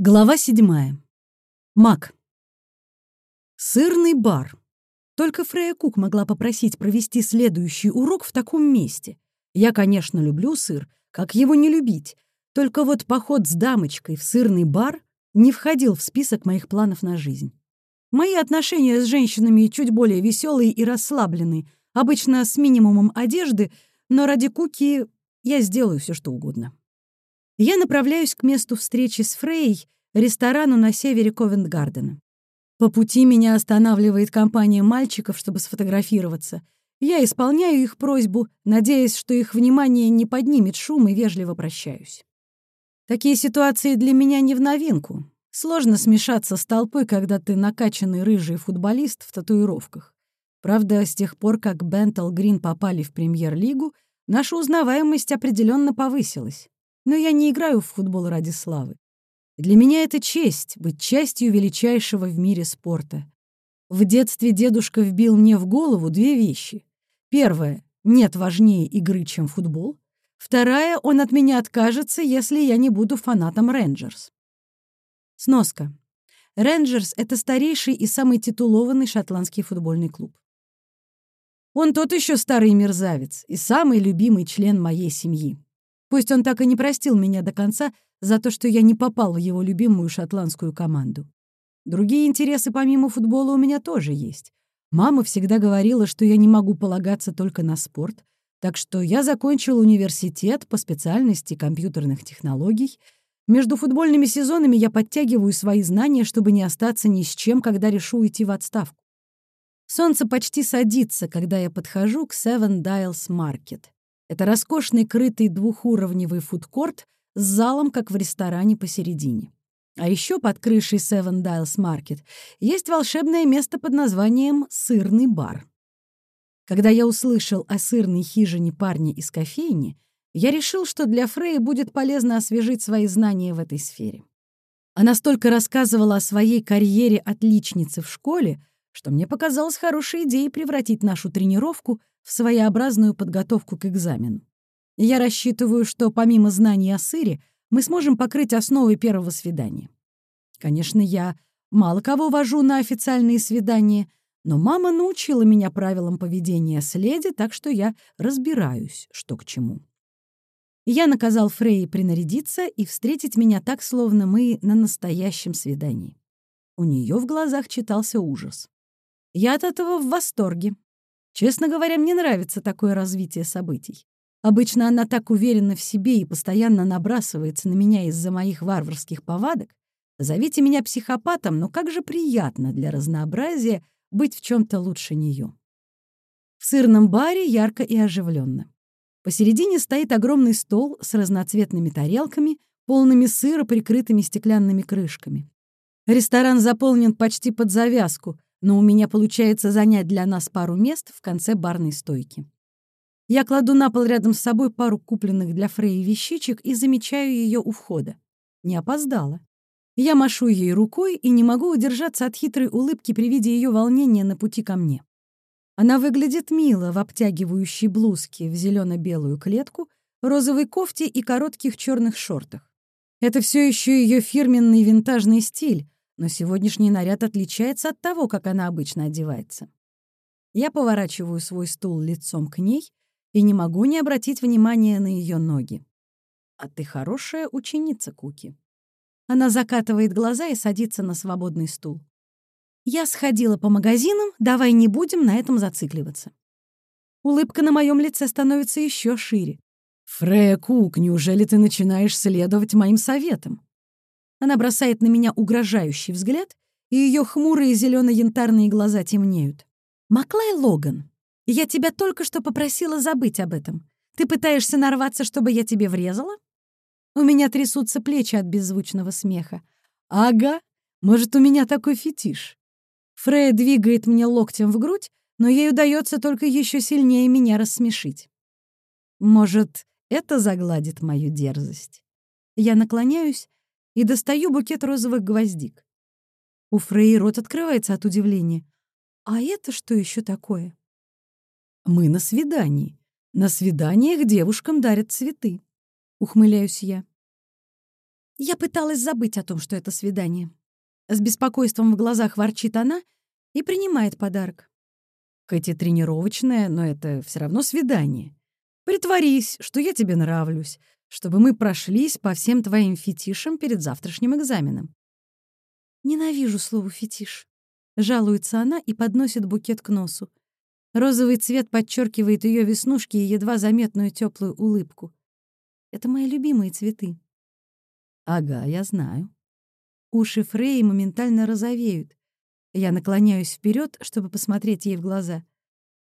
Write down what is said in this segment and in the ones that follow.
Глава седьмая. Мак. Сырный бар. Только Фрея Кук могла попросить провести следующий урок в таком месте. Я, конечно, люблю сыр, как его не любить. Только вот поход с дамочкой в сырный бар не входил в список моих планов на жизнь. Мои отношения с женщинами чуть более веселые и расслабленные, обычно с минимумом одежды, но ради Куки я сделаю все, что угодно. Я направляюсь к месту встречи с Фрей, ресторану на севере Ковент-Гардена. По пути меня останавливает компания мальчиков, чтобы сфотографироваться. Я исполняю их просьбу, надеясь, что их внимание не поднимет шум и вежливо прощаюсь. Такие ситуации для меня не в новинку. Сложно смешаться с толпой, когда ты накачанный рыжий футболист в татуировках. Правда, с тех пор, как Бентл Грин попали в премьер-лигу, наша узнаваемость определенно повысилась но я не играю в футбол ради славы. Для меня это честь быть частью величайшего в мире спорта. В детстве дедушка вбил мне в голову две вещи. Первое — нет важнее игры, чем футбол. Вторая — он от меня откажется, если я не буду фанатом Рейнджерс. Сноска. Рейнджерс — это старейший и самый титулованный шотландский футбольный клуб. Он тот еще старый мерзавец и самый любимый член моей семьи. Пусть он так и не простил меня до конца за то, что я не попал в его любимую шотландскую команду. Другие интересы помимо футбола у меня тоже есть. Мама всегда говорила, что я не могу полагаться только на спорт, так что я закончил университет по специальности компьютерных технологий. Между футбольными сезонами я подтягиваю свои знания, чтобы не остаться ни с чем, когда решу уйти в отставку. Солнце почти садится, когда я подхожу к Seven Dials Market. Это роскошный крытый двухуровневый фудкорт с залом, как в ресторане посередине. А еще под крышей Seven Dials Market есть волшебное место под названием «Сырный бар». Когда я услышал о сырной хижине парня из кофейни, я решил, что для Фрея будет полезно освежить свои знания в этой сфере. Она столько рассказывала о своей карьере отличницы в школе, что мне показалось хорошей идеей превратить нашу тренировку в своеобразную подготовку к экзамену. Я рассчитываю, что помимо знаний о сыре мы сможем покрыть основы первого свидания. Конечно, я мало кого вожу на официальные свидания, но мама научила меня правилам поведения с леди, так что я разбираюсь, что к чему. Я наказал Фрейе принарядиться и встретить меня так, словно мы на настоящем свидании. У нее в глазах читался ужас. Я от этого в восторге. Честно говоря, мне нравится такое развитие событий. Обычно она так уверена в себе и постоянно набрасывается на меня из-за моих варварских повадок. Зовите меня психопатом, но как же приятно для разнообразия быть в чем то лучше нее. В сырном баре ярко и оживленно. Посередине стоит огромный стол с разноцветными тарелками, полными сыра, прикрытыми стеклянными крышками. Ресторан заполнен почти под завязку, но у меня получается занять для нас пару мест в конце барной стойки. Я кладу на пол рядом с собой пару купленных для Фреи вещичек и замечаю ее у входа. Не опоздала. Я машу ей рукой и не могу удержаться от хитрой улыбки при виде ее волнения на пути ко мне. Она выглядит мило в обтягивающей блузке в зелено-белую клетку, розовой кофте и коротких черных шортах. Это все еще ее фирменный винтажный стиль, но сегодняшний наряд отличается от того, как она обычно одевается. Я поворачиваю свой стул лицом к ней и не могу не обратить внимания на ее ноги. «А ты хорошая ученица, Куки». Она закатывает глаза и садится на свободный стул. «Я сходила по магазинам, давай не будем на этом зацикливаться». Улыбка на моем лице становится еще шире. «Фрея Кук, неужели ты начинаешь следовать моим советам?» Она бросает на меня угрожающий взгляд, и ее хмурые зелено-янтарные глаза темнеют. «Маклай Логан, я тебя только что попросила забыть об этом. Ты пытаешься нарваться, чтобы я тебе врезала?» У меня трясутся плечи от беззвучного смеха. «Ага, может, у меня такой фетиш?» Фрея двигает мне локтем в грудь, но ей удается только еще сильнее меня рассмешить. Может, это загладит мою дерзость? Я наклоняюсь и достаю букет розовых гвоздик. У Фрей рот открывается от удивления. «А это что еще такое?» «Мы на свидании. На свиданиях девушкам дарят цветы», — ухмыляюсь я. Я пыталась забыть о том, что это свидание. С беспокойством в глазах ворчит она и принимает подарок. Хоть и тренировочное, но это все равно свидание. Притворись, что я тебе нравлюсь, чтобы мы прошлись по всем твоим фетишам перед завтрашним экзаменом. Ненавижу слово «фетиш». Жалуется она и подносит букет к носу. Розовый цвет подчеркивает ее веснушки и едва заметную теплую улыбку. Это мои любимые цветы. Ага, я знаю. Уши Фреи моментально розовеют. Я наклоняюсь вперед, чтобы посмотреть ей в глаза.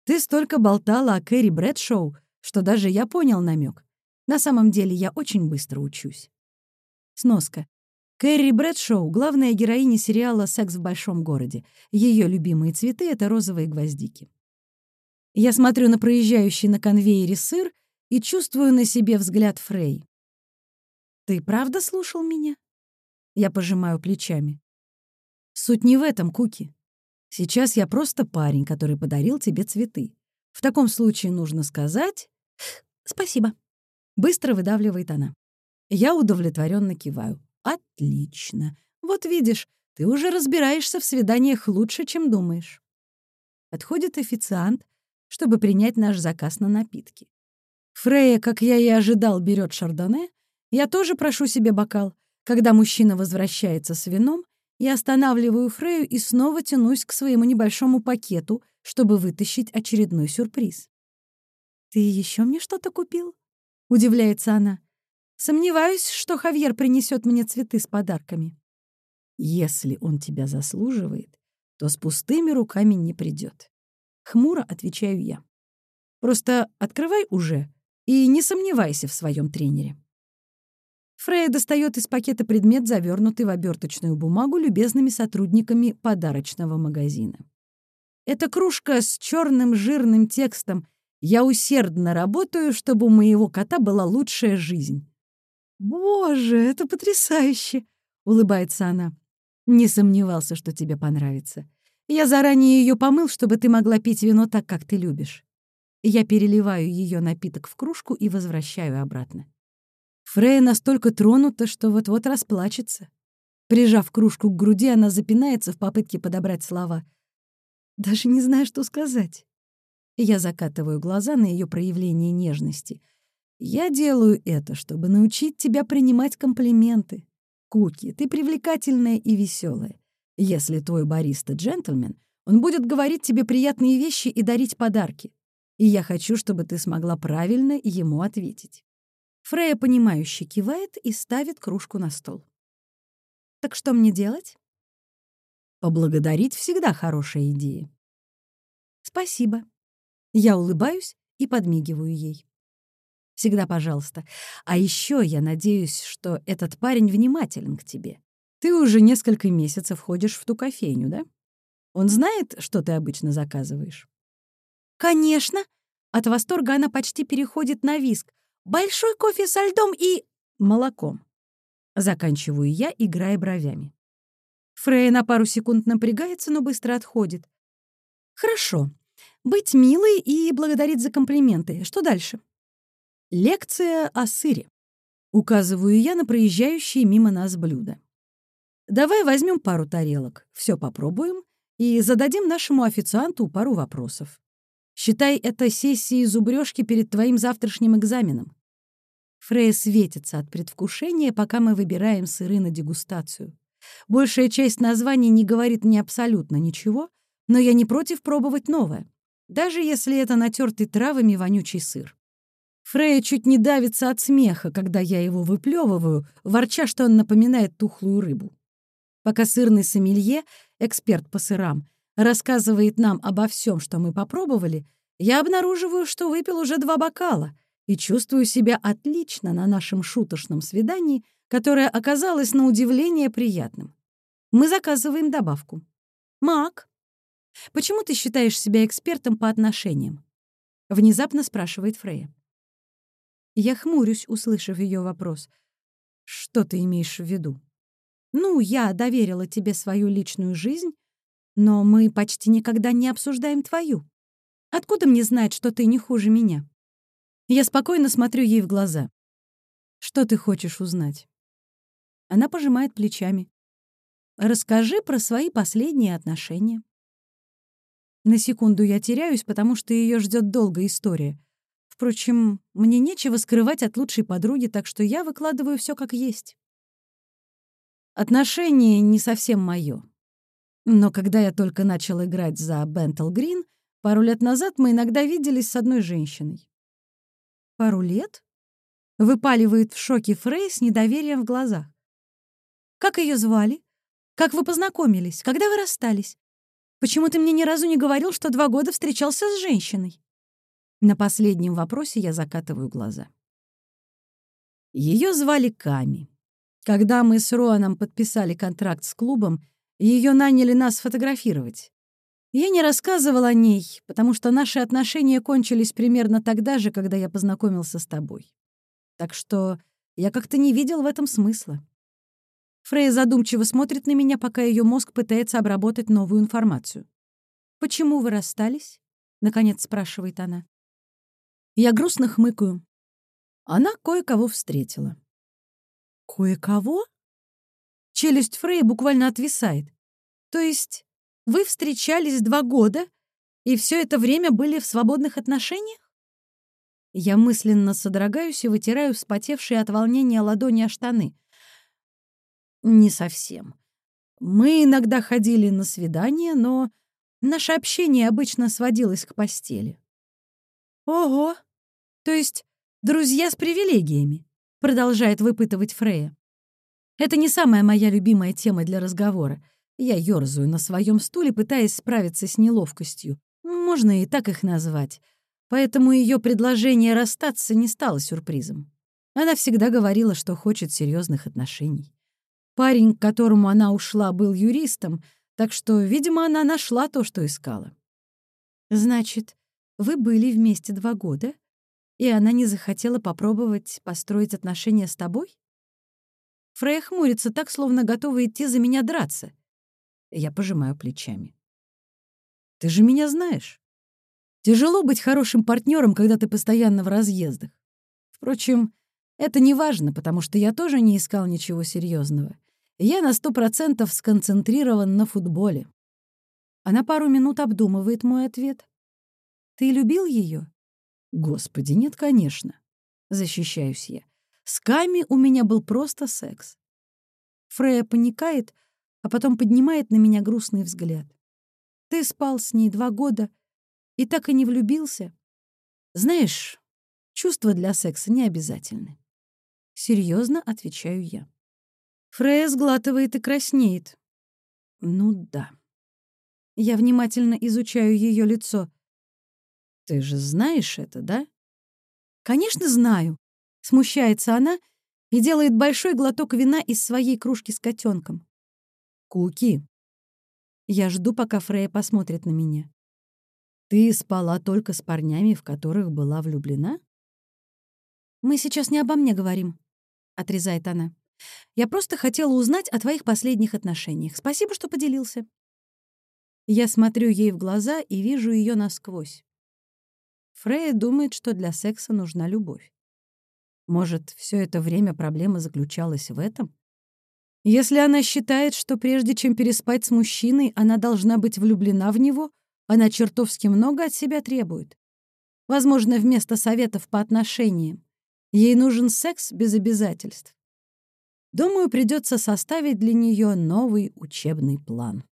Ты столько болтала о Кэрри Брэдшоу, что даже я понял намек. На самом деле я очень быстро учусь. Сноска. Кэрри Брэдшоу — главная героиня сериала «Секс в большом городе». Ее любимые цветы — это розовые гвоздики. Я смотрю на проезжающий на конвейере сыр и чувствую на себе взгляд Фрей. «Ты правда слушал меня?» Я пожимаю плечами. «Суть не в этом, Куки. Сейчас я просто парень, который подарил тебе цветы. В таком случае нужно сказать «Спасибо», — быстро выдавливает она. Я удовлетворенно киваю. «Отлично. Вот видишь, ты уже разбираешься в свиданиях лучше, чем думаешь». Подходит официант, чтобы принять наш заказ на напитки. Фрея, как я и ожидал, берет шардоне, я тоже прошу себе бокал. Когда мужчина возвращается с вином, я останавливаю Фрею и снова тянусь к своему небольшому пакету, чтобы вытащить очередной сюрприз. «Ты еще мне что-то купил?» — удивляется она. «Сомневаюсь, что Хавьер принесет мне цветы с подарками». «Если он тебя заслуживает, то с пустыми руками не придет. Хмуро отвечаю я. «Просто открывай уже и не сомневайся в своем тренере». Фрея достает из пакета предмет, завернутый в оберточную бумагу любезными сотрудниками подарочного магазина. Это кружка с черным жирным текстом «Я усердно работаю, чтобы у моего кота была лучшая жизнь». «Боже, это потрясающе!» — улыбается она. «Не сомневался, что тебе понравится. Я заранее ее помыл, чтобы ты могла пить вино так, как ты любишь». Я переливаю ее напиток в кружку и возвращаю обратно. Фрея настолько тронута, что вот-вот расплачется. Прижав кружку к груди, она запинается в попытке подобрать слова. Даже не знаю, что сказать. Я закатываю глаза на ее проявление нежности. Я делаю это, чтобы научить тебя принимать комплименты. Куки, ты привлекательная и веселая. Если твой бариста джентльмен, он будет говорить тебе приятные вещи и дарить подарки. И я хочу, чтобы ты смогла правильно ему ответить. Фрея, понимающе кивает и ставит кружку на стол. «Так что мне делать?» «Поблагодарить всегда хорошая идея». «Спасибо». Я улыбаюсь и подмигиваю ей. «Всегда пожалуйста. А еще я надеюсь, что этот парень внимателен к тебе. Ты уже несколько месяцев ходишь в ту кофейню, да? Он знает, что ты обычно заказываешь?» «Конечно!» От восторга она почти переходит на виск. Большой кофе со льдом и... молоком. Заканчиваю я, играя бровями. Фрея на пару секунд напрягается, но быстро отходит. Хорошо. Быть милой и благодарить за комплименты. Что дальше? Лекция о сыре. Указываю я на проезжающие мимо нас блюда. Давай возьмем пару тарелок, все попробуем и зададим нашему официанту пару вопросов. Считай это сессией зубрёжки перед твоим завтрашним экзаменом. Фрея светится от предвкушения, пока мы выбираем сыры на дегустацию. Большая часть названий не говорит мне абсолютно ничего, но я не против пробовать новое, даже если это натертый травами вонючий сыр. Фрея чуть не давится от смеха, когда я его выплевываю, ворча, что он напоминает тухлую рыбу. Пока сырный сомелье, эксперт по сырам, рассказывает нам обо всем, что мы попробовали, я обнаруживаю, что выпил уже два бокала и чувствую себя отлично на нашем шуточном свидании, которое оказалось на удивление приятным. Мы заказываем добавку. «Мак, почему ты считаешь себя экспертом по отношениям?» — внезапно спрашивает Фрея. Я хмурюсь, услышав ее вопрос. «Что ты имеешь в виду?» «Ну, я доверила тебе свою личную жизнь, но мы почти никогда не обсуждаем твою. Откуда мне знать, что ты не хуже меня? Я спокойно смотрю ей в глаза. Что ты хочешь узнать? Она пожимает плечами. «Расскажи про свои последние отношения». На секунду я теряюсь, потому что ее ждет долгая история. Впрочем, мне нечего скрывать от лучшей подруги, так что я выкладываю все как есть. Отношения не совсем мое. Но когда я только начал играть за Бентл Грин, пару лет назад мы иногда виделись с одной женщиной. «Пару лет?» — выпаливает в шоке Фрей с недоверием в глазах. «Как ее звали? Как вы познакомились? Когда вы расстались? Почему ты мне ни разу не говорил, что два года встречался с женщиной?» На последнем вопросе я закатываю глаза. Ее звали Ками. Когда мы с Роаном подписали контракт с клубом, ее наняли нас фотографировать. Я не рассказывал о ней, потому что наши отношения кончились примерно тогда же, когда я познакомился с тобой. Так что я как-то не видел в этом смысла. Фрей задумчиво смотрит на меня, пока ее мозг пытается обработать новую информацию. «Почему вы расстались?» — наконец спрашивает она. Я грустно хмыкаю. Она кое-кого встретила. «Кое-кого?» Челюсть Фрей буквально отвисает. То есть вы встречались два года и все это время были в свободных отношениях? Я мысленно содрогаюсь и вытираю вспотевшие от волнения ладони о штаны. Не совсем. Мы иногда ходили на свидания, но наше общение обычно сводилось к постели. Ого! То есть друзья с привилегиями, продолжает выпытывать Фрея. Это не самая моя любимая тема для разговора. Я ёрзаю на своем стуле, пытаясь справиться с неловкостью. Можно и так их назвать. Поэтому ее предложение расстаться не стало сюрпризом. Она всегда говорила, что хочет серьезных отношений. Парень, к которому она ушла, был юристом, так что, видимо, она нашла то, что искала. «Значит, вы были вместе два года, и она не захотела попробовать построить отношения с тобой?» Фрея хмурится так, словно готова идти за меня драться. Я пожимаю плечами. «Ты же меня знаешь. Тяжело быть хорошим партнером, когда ты постоянно в разъездах. Впрочем, это не важно, потому что я тоже не искал ничего серьезного. Я на сто процентов сконцентрирован на футболе. Она пару минут обдумывает мой ответ. «Ты любил ее? «Господи, нет, конечно», — защищаюсь я. С Ками у меня был просто секс. Фрея паникает, а потом поднимает на меня грустный взгляд. Ты спал с ней два года и так и не влюбился? Знаешь, чувства для секса не обязательны. Серьезно отвечаю я. Фрея сглатывает и краснеет. Ну да. Я внимательно изучаю ее лицо. Ты же знаешь это, да? Конечно, знаю. Смущается она и делает большой глоток вина из своей кружки с котенком. Куки. Я жду, пока Фрея посмотрит на меня. Ты спала только с парнями, в которых была влюблена? Мы сейчас не обо мне говорим, отрезает она. Я просто хотела узнать о твоих последних отношениях. Спасибо, что поделился. Я смотрю ей в глаза и вижу ее насквозь. Фрея думает, что для секса нужна любовь. Может, все это время проблема заключалась в этом? Если она считает, что прежде чем переспать с мужчиной, она должна быть влюблена в него, она чертовски много от себя требует. Возможно, вместо советов по отношениям ей нужен секс без обязательств. Думаю, придется составить для нее новый учебный план.